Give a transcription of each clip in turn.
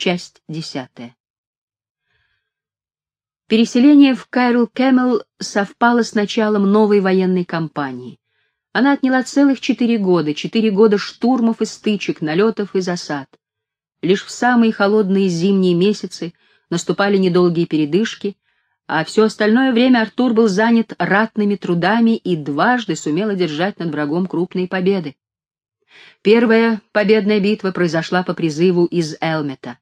Часть десятая. Переселение в Каэр Кэмел совпало с началом новой военной кампании. Она отняла целых четыре года, четыре года штурмов и стычек, налетов и засад. Лишь в самые холодные зимние месяцы наступали недолгие передышки, а все остальное время Артур был занят ратными трудами и дважды сумел одержать над врагом крупные победы. Первая победная битва произошла по призыву из Элмета.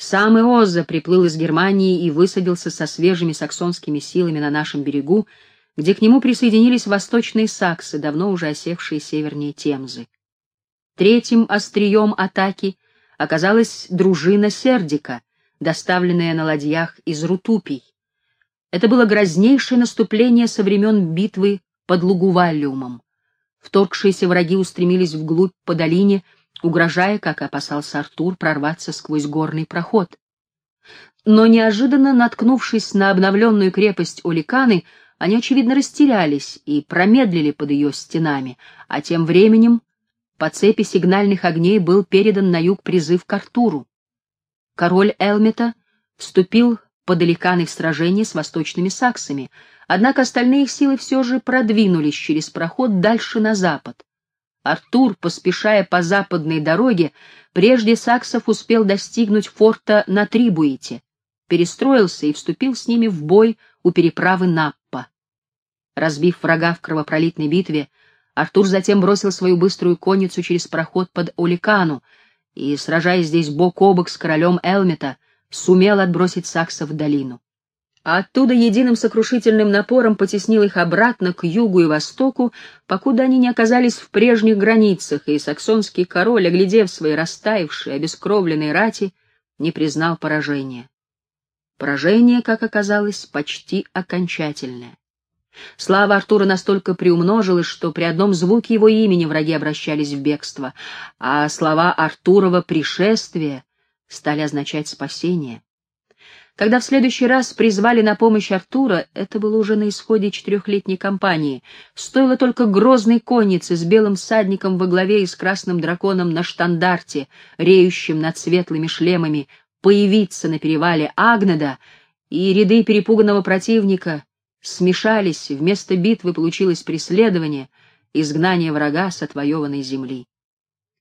Сам Иоза приплыл из Германии и высадился со свежими саксонскими силами на нашем берегу, где к нему присоединились восточные саксы, давно уже осевшие севернее Темзы. Третьим острием атаки оказалась дружина Сердика, доставленная на ладьях из Рутупий. Это было грознейшее наступление со времен битвы под Лугувалиумом. Вторгшиеся враги устремились вглубь по долине, угрожая, как опасался Артур, прорваться сквозь горный проход. Но неожиданно, наткнувшись на обновленную крепость Уликаны, они, очевидно, растерялись и промедлили под ее стенами, а тем временем по цепи сигнальных огней был передан на юг призыв к Артуру. Король Элмета вступил под Уликаны в сражение с восточными саксами, Однако остальные силы все же продвинулись через проход дальше на запад. Артур, поспешая по западной дороге, прежде саксов успел достигнуть форта на Трибуите, перестроился и вступил с ними в бой у переправы Наппа. Разбив врага в кровопролитной битве, Артур затем бросил свою быструю конницу через проход под Оликану и, сражаясь здесь бок о бок с королем Элмета, сумел отбросить саксов в долину а оттуда единым сокрушительным напором потеснил их обратно к югу и востоку, покуда они не оказались в прежних границах, и саксонский король, оглядев свои растаявшие, обескровленные рати, не признал поражения. Поражение, как оказалось, почти окончательное. Слава Артура настолько приумножилась, что при одном звуке его имени враги обращались в бегство, а слова Артурова «пришествие» стали означать спасение. Когда в следующий раз призвали на помощь Артура, это было уже на исходе четырехлетней кампании. Стоило только грозной коннице с белым всадником во главе и с красным драконом на штандарте, реющим над светлыми шлемами, появиться на перевале Агнеда, и ряды перепуганного противника смешались, вместо битвы получилось преследование, изгнание врага с отвоеванной земли.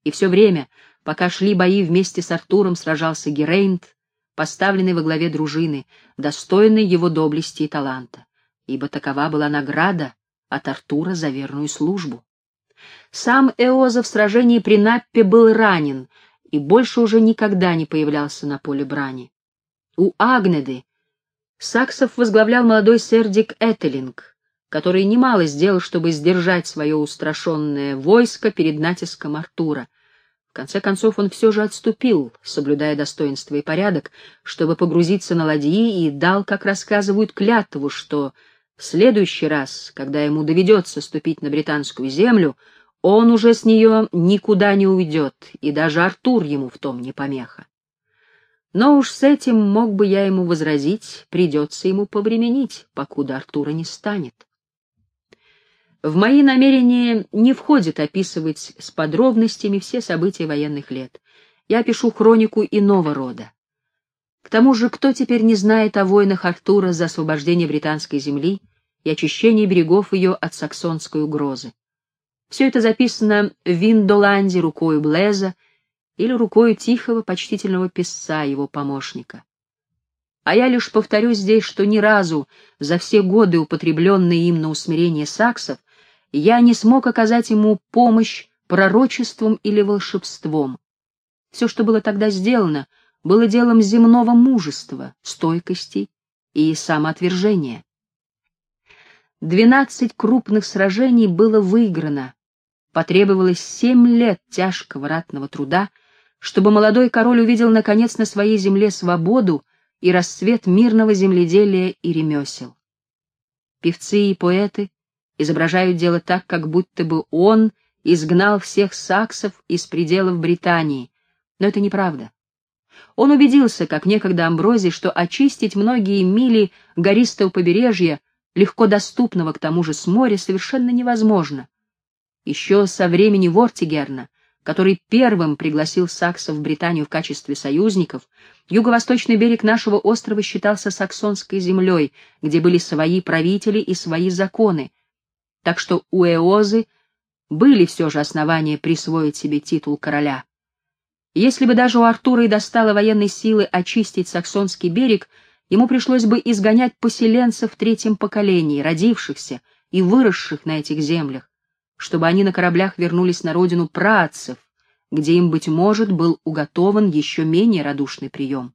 И все время, пока шли бои вместе с Артуром, сражался Герейнт, поставленный во главе дружины, достойный его доблести и таланта, ибо такова была награда от Артура за верную службу. Сам Эоза в сражении при Наппе был ранен и больше уже никогда не появлялся на поле брани. У Агнеды Саксов возглавлял молодой сердик Этелинг, который немало сделал, чтобы сдержать свое устрашенное войско перед натиском Артура — конце концов он все же отступил, соблюдая достоинство и порядок, чтобы погрузиться на ладьи и дал, как рассказывают, клятву, что в следующий раз, когда ему доведется ступить на британскую землю, он уже с нее никуда не уйдет, и даже Артур ему в том не помеха. Но уж с этим мог бы я ему возразить, придется ему повременить, покуда Артура не станет. В мои намерения не входит описывать с подробностями все события военных лет. Я пишу хронику иного рода. К тому же, кто теперь не знает о войнах Артура за освобождение британской земли и очищение берегов ее от саксонской угрозы? Все это записано в Виндоланде рукой Блеза или рукой тихого почтительного писца, его помощника. А я лишь повторю здесь, что ни разу за все годы, употребленные им на усмирение саксов, я не смог оказать ему помощь пророчеством или волшебством. Все, что было тогда сделано, было делом земного мужества, стойкости и самоотвержения. Двенадцать крупных сражений было выиграно. Потребовалось семь лет тяжкого ратного труда, чтобы молодой король увидел наконец на своей земле свободу и расцвет мирного земледелия и ремесел. Певцы и поэты изображают дело так, как будто бы он изгнал всех саксов из пределов Британии, но это неправда. Он убедился, как некогда Амброзий, что очистить многие мили гористого побережья, легко доступного к тому же с моря, совершенно невозможно. Еще со времени Вортигерна который первым пригласил саксов в Британию в качестве союзников, юго-восточный берег нашего острова считался саксонской землей, где были свои правители и свои законы, так что у Эозы были все же основания присвоить себе титул короля. Если бы даже у Артура и достало военной силы очистить саксонский берег, ему пришлось бы изгонять поселенцев в третьем поколении, родившихся и выросших на этих землях, чтобы они на кораблях вернулись на родину праотцев, где им, быть может, был уготован еще менее радушный прием.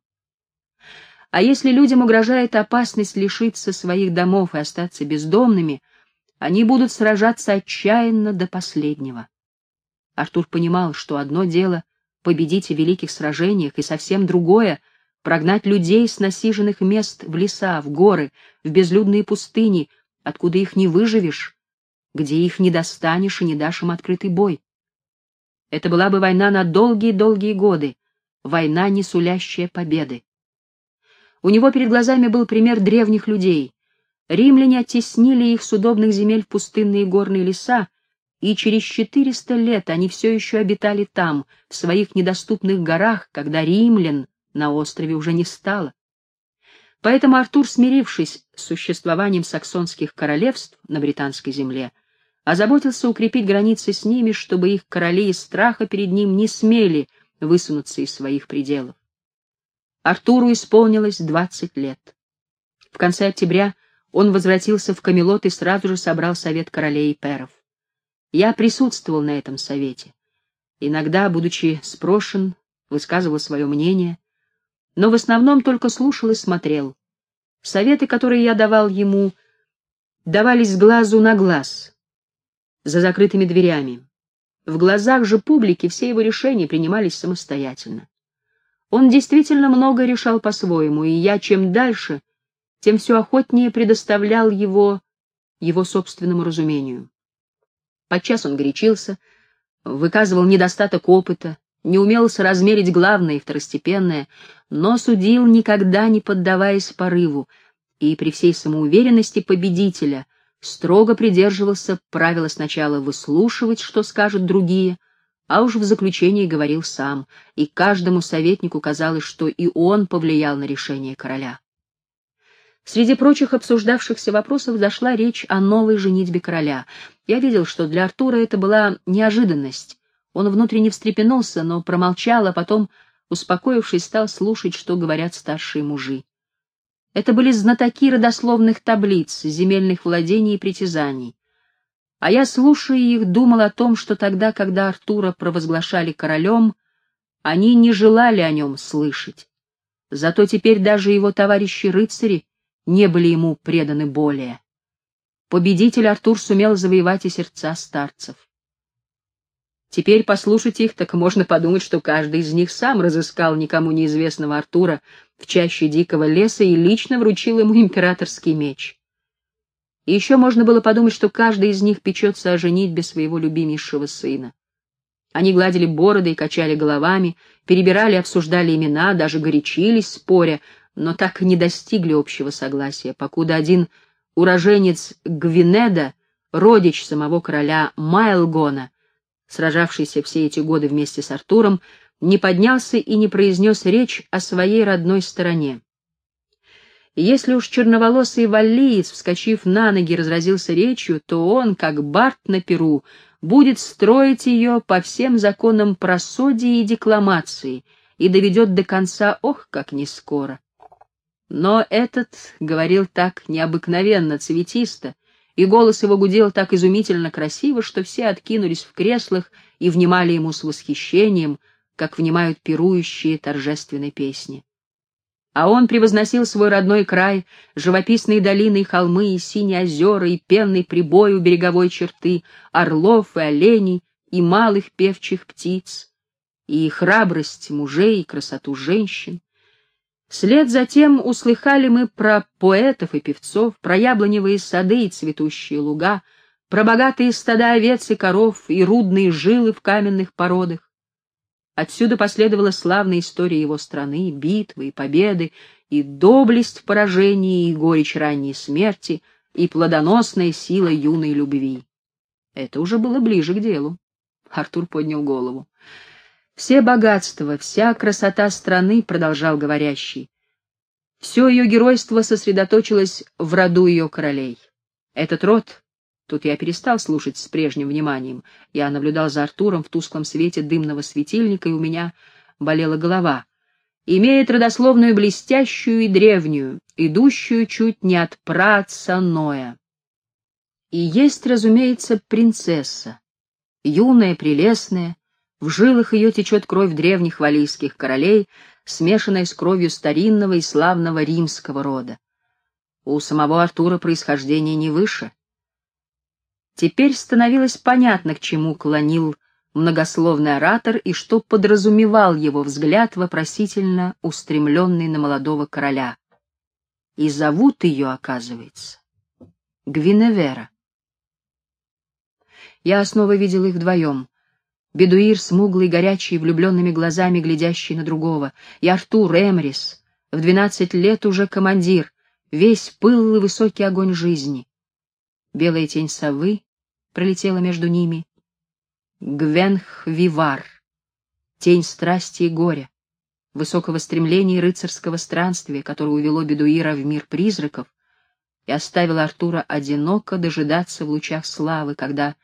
А если людям угрожает опасность лишиться своих домов и остаться бездомными, они будут сражаться отчаянно до последнего. Артур понимал, что одно дело — победить в великих сражениях, и совсем другое — прогнать людей с насиженных мест в леса, в горы, в безлюдные пустыни, откуда их не выживешь, где их не достанешь и не дашь им открытый бой. Это была бы война на долгие-долгие годы, война, не сулящая победы. У него перед глазами был пример древних людей. Римляне оттеснили их с удобных земель в пустынные горные леса, и через четыреста лет они все еще обитали там, в своих недоступных горах, когда римлян на острове уже не стало. Поэтому Артур, смирившись с существованием саксонских королевств на британской земле, озаботился укрепить границы с ними, чтобы их короли из страха перед ним не смели высунуться из своих пределов. Артуру исполнилось двадцать лет. В конце октября он возвратился в Камелот и сразу же собрал совет королей и перов. Я присутствовал на этом совете. Иногда, будучи спрошен, высказывал свое мнение, но в основном только слушал и смотрел. Советы, которые я давал ему, давались с глазу на глаз, за закрытыми дверями. В глазах же публики все его решения принимались самостоятельно. Он действительно много решал по-своему, и я чем дальше, тем все охотнее предоставлял его его собственному разумению. Подчас он горячился, выказывал недостаток опыта, не умел соразмерить главное и второстепенное, но судил, никогда не поддаваясь порыву, и при всей самоуверенности победителя строго придерживался правила сначала выслушивать, что скажут другие, а уж в заключении говорил сам, и каждому советнику казалось, что и он повлиял на решение короля. Среди прочих обсуждавшихся вопросов зашла речь о новой женитьбе короля. Я видел, что для Артура это была неожиданность. Он внутренне встрепенулся, но промолчал, а потом, успокоившись, стал слушать, что говорят старшие мужи. Это были знатоки родословных таблиц, земельных владений и притязаний. А я, слушая их, думал о том, что тогда, когда Артура провозглашали королем, они не желали о нем слышать. Зато теперь даже его товарищи-рыцари не были ему преданы более. Победитель Артур сумел завоевать и сердца старцев. Теперь послушайте их, так можно подумать, что каждый из них сам разыскал никому неизвестного Артура в чаще дикого леса и лично вручил ему императорский меч. И еще можно было подумать, что каждый из них печется о женитьбе своего любимейшего сына. Они гладили бороды и качали головами, перебирали обсуждали имена, даже горячились, споря, но так и не достигли общего согласия, покуда один уроженец Гвинеда, родич самого короля Майлгона, сражавшийся все эти годы вместе с Артуром, не поднялся и не произнес речь о своей родной стороне. Если уж черноволосый валлиец, вскочив на ноги, разразился речью, то он, как Барт на Перу, будет строить ее по всем законам просодии и декламации и доведет до конца, ох, как не скоро. Но этот говорил так необыкновенно цветисто, и голос его гудел так изумительно красиво, что все откинулись в креслах и внимали ему с восхищением, как внимают пирующие торжественной песни. А он превозносил свой родной край, живописные долины и холмы, и синие озера, и пенный прибой у береговой черты, орлов и оленей, и малых певчих птиц, и храбрость мужей, и красоту женщин, Вслед за тем услыхали мы про поэтов и певцов, про яблоневые сады и цветущие луга, про богатые стада овец и коров и рудные жилы в каменных породах. Отсюда последовала славная история его страны, битвы и победы, и доблесть в поражении, и горечь ранней смерти, и плодоносная сила юной любви. Это уже было ближе к делу. Артур поднял голову. Все богатства, вся красота страны, продолжал говорящий, все ее геройство сосредоточилось в роду ее королей. Этот род, тут я перестал слушать с прежним вниманием, я наблюдал за Артуром в тусклом свете дымного светильника, и у меня болела голова, имеет родословную блестящую и древнюю, идущую чуть не от праца Ноя. И есть, разумеется, принцесса, юная, прелестная, в жилах ее течет кровь древних валийских королей, смешанная с кровью старинного и славного римского рода. У самого Артура происхождение не выше. Теперь становилось понятно, к чему клонил многословный оратор и что подразумевал его взгляд, вопросительно устремленный на молодого короля. И зовут ее, оказывается, Гвиневера. Я снова видел их вдвоем. Бедуир, смуглый, горячий, влюбленными глазами, глядящий на другого, и Артур Эмрис, в двенадцать лет уже командир, весь пыл и высокий огонь жизни. Белая тень совы пролетела между ними. Гвенх-Вивар, тень страсти и горя, высокого стремления и рыцарского странствия, которое увело Бедуира в мир призраков и оставило Артура одиноко дожидаться в лучах славы, когда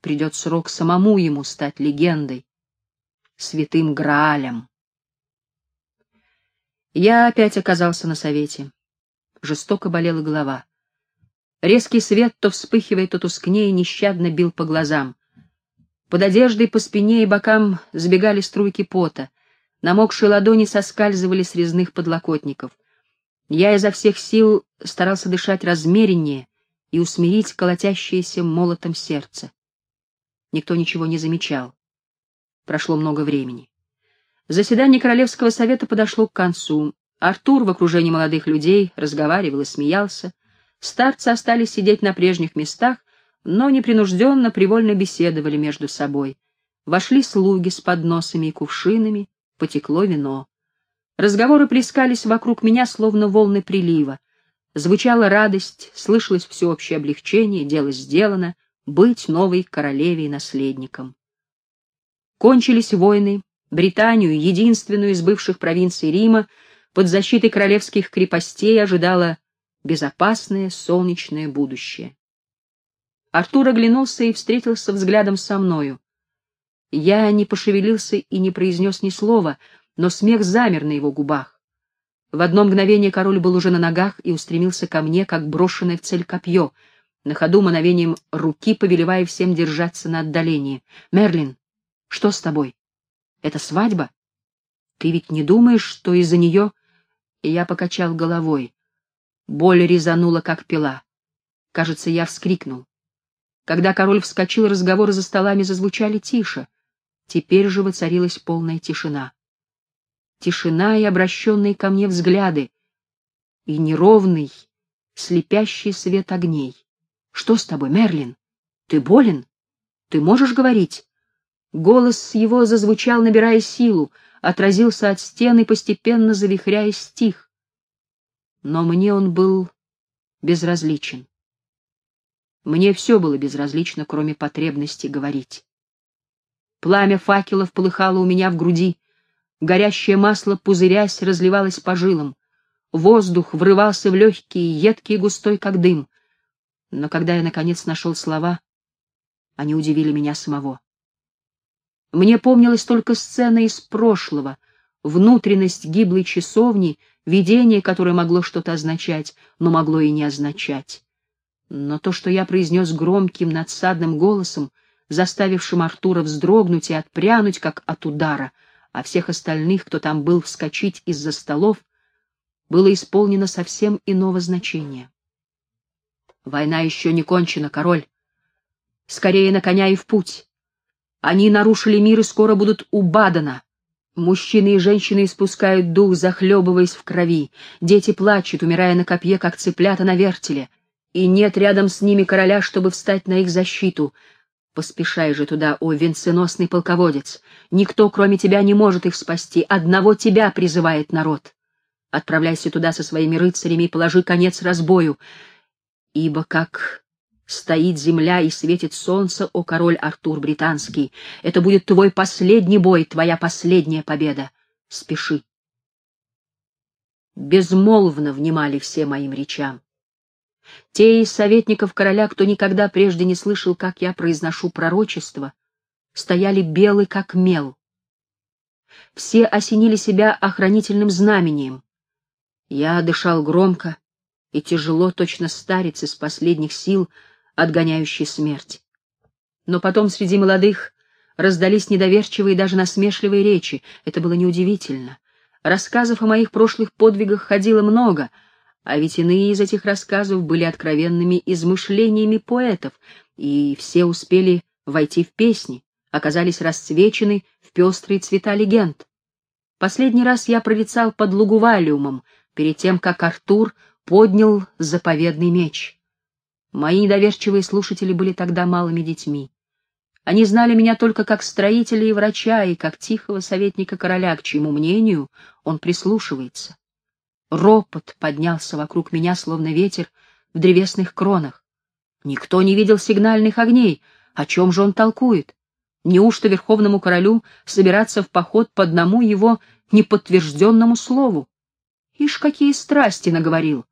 придет срок самому ему стать легендой, святым Граалем. Я опять оказался на совете. Жестоко болела голова. Резкий свет, то вспыхивая, то тускнее, нещадно бил по глазам. Под одеждой по спине и бокам сбегали струйки пота. Намокшие ладони соскальзывали с резных подлокотников. Я изо всех сил старался дышать размереннее и усмирить колотящееся молотом сердце. Никто ничего не замечал. Прошло много времени. Заседание Королевского совета подошло к концу. Артур в окружении молодых людей разговаривал и смеялся. Старцы остались сидеть на прежних местах, но непринужденно, привольно беседовали между собой. Вошли слуги с подносами и кувшинами, потекло вино. Разговоры плескались вокруг меня, словно волны прилива. Звучала радость, слышалось всеобщее облегчение, дело сделано — быть новой королеве и наследником. Кончились войны, Британию, единственную из бывших провинций Рима, под защитой королевских крепостей ожидало безопасное солнечное будущее. Артур оглянулся и встретился взглядом со мною. Я не пошевелился и не произнес ни слова, но смех замер на его губах. В одно мгновение король был уже на ногах и устремился ко мне, как брошенное в цель копье — на ходу мановением руки повелевая всем держаться на отдалении. «Мерлин, что с тобой? Это свадьба? Ты ведь не думаешь, что из-за нее...» Я покачал головой. Боль резанула, как пила. Кажется, я вскрикнул. Когда король вскочил, разговоры за столами зазвучали тише. Теперь же воцарилась полная тишина. Тишина и обращенные ко мне взгляды, и неровный, слепящий свет огней. Что с тобой, Мерлин? Ты болен? Ты можешь говорить? Голос его зазвучал, набирая силу, отразился от стены, постепенно завихряясь стих. Но мне он был безразличен. Мне все было безразлично, кроме потребности говорить. Пламя факелов полыхало у меня в груди, горящее масло, пузырясь, разливалось по жилам. Воздух врывался в легкий, едкий и густой, как дым. Но когда я, наконец, нашел слова, они удивили меня самого. Мне помнилась только сцена из прошлого, внутренность гиблой часовни, видение, которое могло что-то означать, но могло и не означать. Но то, что я произнес громким, надсадным голосом, заставившим Артура вздрогнуть и отпрянуть, как от удара, а всех остальных, кто там был, вскочить из-за столов, было исполнено совсем иного значения. Война еще не кончена, король. Скорее на коня и в путь. Они нарушили мир и скоро будут у Бадена. Мужчины и женщины испускают дух, захлебываясь в крови. Дети плачут, умирая на копье, как цыплята на вертеле. И нет рядом с ними короля, чтобы встать на их защиту. Поспешай же туда, о венценосный полководец. Никто, кроме тебя, не может их спасти. Одного тебя призывает народ. Отправляйся туда со своими рыцарями и положи конец разбою ибо как Стоит земля и светит солнце, о король Артур британский. Это будет твой последний бой, твоя последняя победа. Спеши. Безмолвно внимали все моим речам. Те из советников короля, кто никогда прежде не слышал, как я произношу пророчество, стояли белы, как мел. Все осенили себя охранительным знамением. Я дышал громко и тяжело, точно старец из последних сил, отгоняющий смерть. Но потом среди молодых раздались недоверчивые и даже насмешливые речи. Это было неудивительно. Рассказов о моих прошлых подвигах ходило много — а ведь иные из этих рассказов были откровенными измышлениями поэтов, и все успели войти в песни, оказались расцвечены в пестрые цвета легенд. Последний раз я пролетал под Лугувалиумом, перед тем, как Артур поднял заповедный меч. Мои недоверчивые слушатели были тогда малыми детьми. Они знали меня только как строителя и врача, и как тихого советника короля, к чьему мнению он прислушивается. Ропот поднялся вокруг меня, словно ветер в древесных кронах. Никто не видел сигнальных огней. О чем же он толкует? Неужто верховному королю собираться в поход по одному его неподтвержденному слову? Ишь, какие страсти наговорил!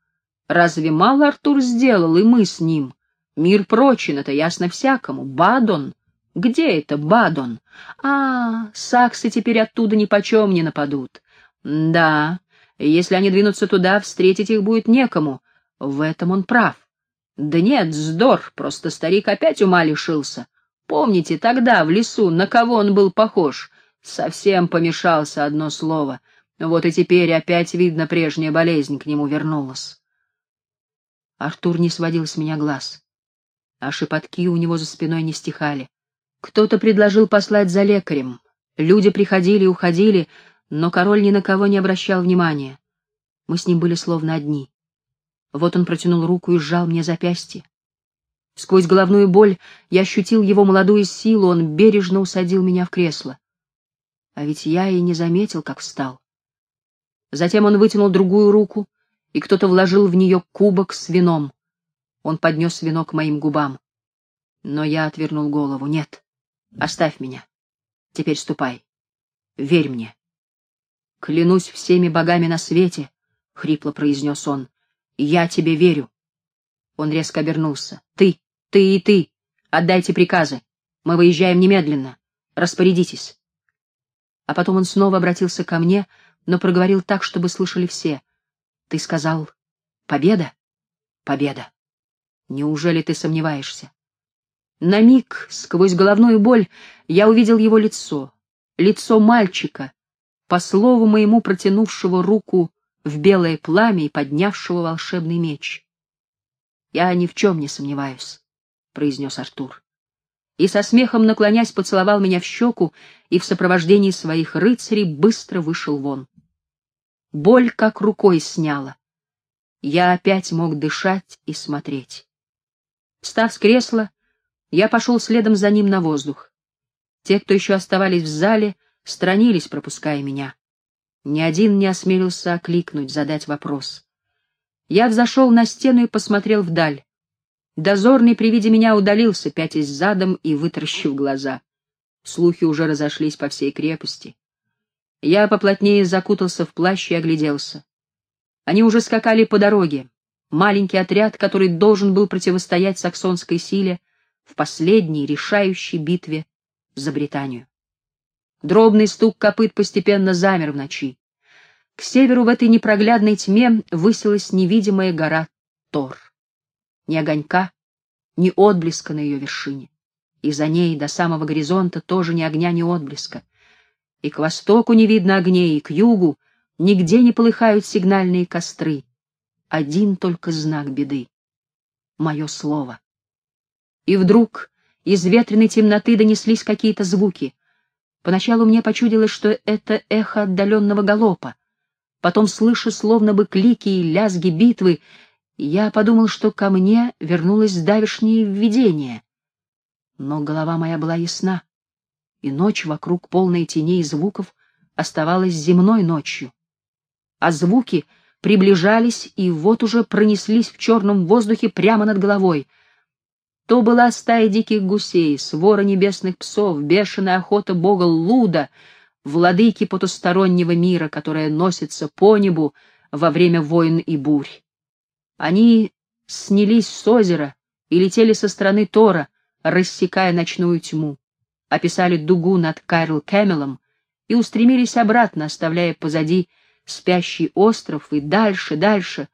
Разве мало Артур сделал, и мы с ним? Мир прочен, это ясно всякому. Бадон? Где это Бадон? А, саксы теперь оттуда ни почем не нападут. Да, если они двинутся туда, встретить их будет некому. В этом он прав. Да нет, вздор, просто старик опять ума лишился. Помните, тогда, в лесу, на кого он был похож? Совсем помешался одно слово. Вот и теперь опять, видно, прежняя болезнь к нему вернулась. Артур не сводил с меня глаз, а шепотки у него за спиной не стихали. Кто-то предложил послать за лекарем. Люди приходили и уходили, но король ни на кого не обращал внимания. Мы с ним были словно одни. Вот он протянул руку и сжал мне запястье. Сквозь головную боль я ощутил его молодую силу, он бережно усадил меня в кресло. А ведь я и не заметил, как встал. Затем он вытянул другую руку, и кто-то вложил в нее кубок с вином. Он поднес вино к моим губам. Но я отвернул голову. Нет, оставь меня. Теперь ступай. Верь мне. «Клянусь всеми богами на свете», — хрипло произнес он, — «я тебе верю». Он резко обернулся. «Ты, ты и ты, отдайте приказы. Мы выезжаем немедленно. Распорядитесь». А потом он снова обратился ко мне, но проговорил так, чтобы слышали все. «Ты сказал, победа? Победа. Неужели ты сомневаешься?» На миг, сквозь головную боль, я увидел его лицо, лицо мальчика, по слову моему протянувшего руку в белое пламя и поднявшего волшебный меч. «Я ни в чем не сомневаюсь», — произнес Артур. И со смехом наклонясь поцеловал меня в щеку и в сопровождении своих рыцарей быстро вышел вон. Боль как рукой сняла. Я опять мог дышать и смотреть. Встав с кресла, я пошел следом за ним на воздух. Те, кто еще оставались в зале, сторонились, пропуская меня. Ни один не осмелился окликнуть, задать вопрос. Я взошел на стену и посмотрел вдаль. Дозорный при виде меня удалился, пятясь задом и вытаращив глаза. Слухи уже разошлись по всей крепости. Я поплотнее закутался в плащ и огляделся. Они уже скакали по дороге. Маленький отряд, который должен был противостоять саксонской силе в последней решающей битве за Британию. Дробный стук копыт постепенно замер в ночи. К северу в этой непроглядной тьме высилась невидимая гора Тор. Ни огонька, ни отблеска на ее вершине. И за ней до самого горизонта тоже ни огня, ни отблеска. И к востоку не видно огней, и к югу нигде не полыхают сигнальные костры. Один только знак беды — мое слово. И вдруг из ветреной темноты донеслись какие-то звуки — Поначалу мне почудилось, что это эхо отдаленного галопа. Потом, слыша словно бы клики и лязги битвы, я подумал, что ко мне вернулось давешнее видение. Но голова моя была ясна, и ночь вокруг, полная теней и звуков, оставалась земной ночью. А звуки приближались и вот уже пронеслись в черном воздухе прямо над головой. То была стая диких гусей, свора небесных псов, бешеная охота бога Луда, владыки потустороннего мира, которая носится по небу во время войн и бурь. Они снялись с озера и летели со стороны Тора, рассекая ночную тьму, описали дугу над Кайрл Кэмелом и устремились обратно, оставляя позади спящий остров и дальше, дальше,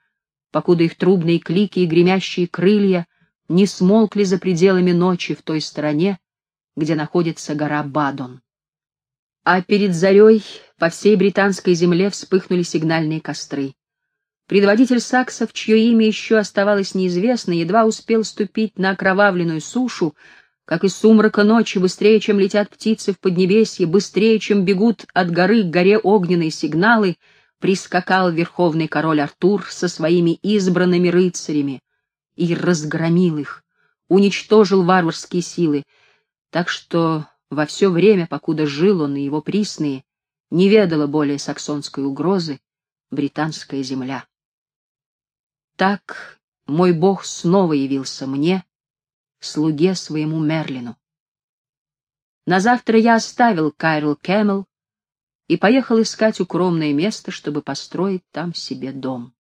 покуда их трубные клики и гремящие крылья не смолкли за пределами ночи в той стороне, где находится гора Бадон. А перед зарей по всей британской земле вспыхнули сигнальные костры. Предводитель саксов, чье имя еще оставалось неизвестно, едва успел ступить на окровавленную сушу, как из сумрака ночи, быстрее, чем летят птицы в Поднебесье, быстрее, чем бегут от горы к горе огненные сигналы, прискакал верховный король Артур со своими избранными рыцарями и разгромил их, уничтожил варварские силы, так что во все время, покуда жил он и его присные, не ведала более саксонской угрозы британская земля. Так мой бог снова явился мне, слуге своему Мерлину. На завтра я оставил Каэр Кэмел и поехал искать укромное место, чтобы построить там себе дом.